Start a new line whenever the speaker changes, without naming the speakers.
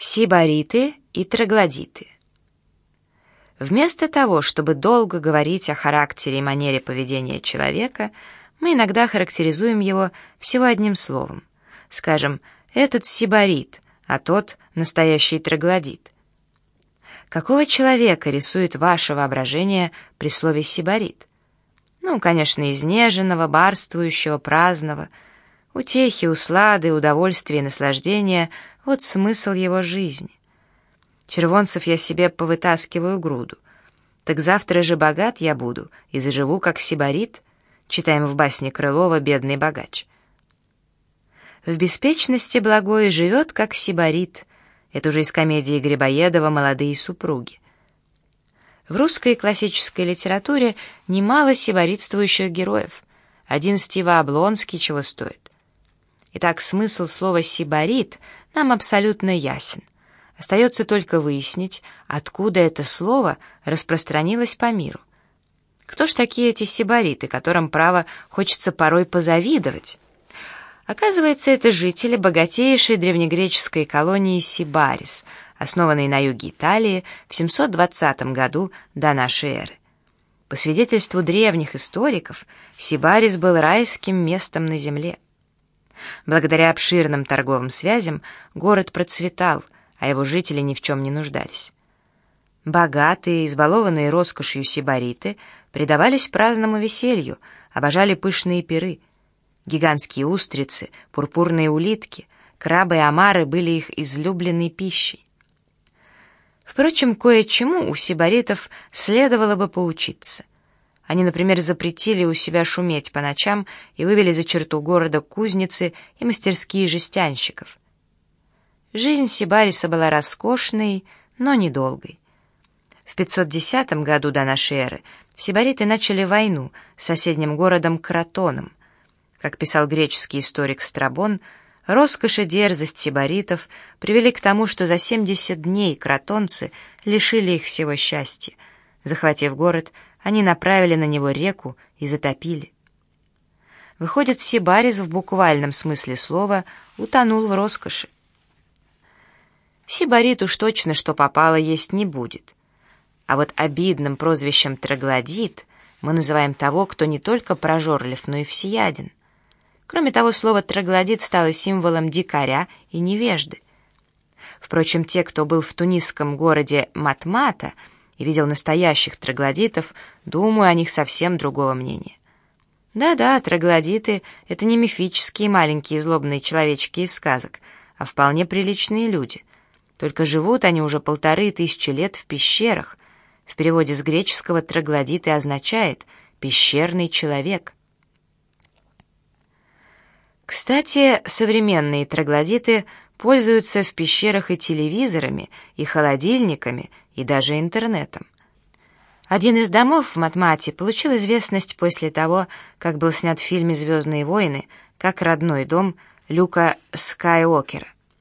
Сибариты и троглодиты. Вместо того, чтобы долго говорить о характере и манере поведения человека, мы иногда характеризуем его всего одним словом. Скажем, этот сибарит, а тот настоящий троглодит. Какого человека рисует ваше воображение при слове сибарит? Ну, конечно, изнеженного, барствующего, праздного. Утехи, услады, удовольствия и наслаждения — вот смысл его жизни. Червонцев я себе повытаскиваю груду. Так завтра же богат я буду и заживу, как сибарит, читаем в басне Крылова «Бедный богач». В беспечности благой живет, как сибарит. Это уже из комедии Грибоедова «Молодые супруги». В русской классической литературе немало сибаритствующих героев. Один Стива Облонский чего стоит. Итак, смысл слова «сибарит» нам абсолютно ясен. Остается только выяснить, откуда это слово распространилось по миру. Кто ж такие эти сибариты, которым, право, хочется порой позавидовать? Оказывается, это жители богатейшей древнегреческой колонии Сибарис, основанной на юге Италии в 720 году до нашей эры. По свидетельству древних историков, Сибарис был райским местом на земле. Благодаря обширным торговым связям город процветал, а его жители ни в чем не нуждались. Богатые, избалованные роскошью сибариты предавались праздному веселью, обожали пышные пиры. Гигантские устрицы, пурпурные улитки, крабы и омары были их излюбленной пищей. Впрочем, кое-чему у сибаритов следовало бы поучиться — они, например, запретили у себя шуметь по ночам и вывели за черту города кузницы и мастерские жестянщиков. Жизнь Сибариса была роскошной, но недолгой. В 510 году до нашей эры сибариты начали войну с соседним городом Кратоном. Как писал греческий историк Страбон, роскошь и дерзость сибаритов привели к тому, что за 70 дней кратонцы лишили их всего счастья. Захватив город, они направили на него реку и затопили. Выходит, Сибарис в буквальном смысле слова утонул в роскоши. Сибарит уж точно, что попало, есть не будет. А вот обидным прозвищем троглодит мы называем того, кто не только прожорлив, но и всеяден. Кроме того, слово «троглодит» стало символом дикаря и невежды. Впрочем, те, кто был в тунисском городе Матмата, и видел настоящих троглодитов, думаю о них совсем другого мнения. Да-да, троглодиты — это не мифические маленькие злобные человечки из сказок, а вполне приличные люди. Только живут они уже полторы тысячи лет в пещерах. В переводе с греческого «троглодиты» означает «пещерный человек». Кстати, современные троглодиты пользуются в пещерах и телевизорами, и холодильниками, и даже интернетом. Один из домов в Матмате получил известность после того, как был снят в фильме «Звездные войны» как родной дом Люка Скайуокера.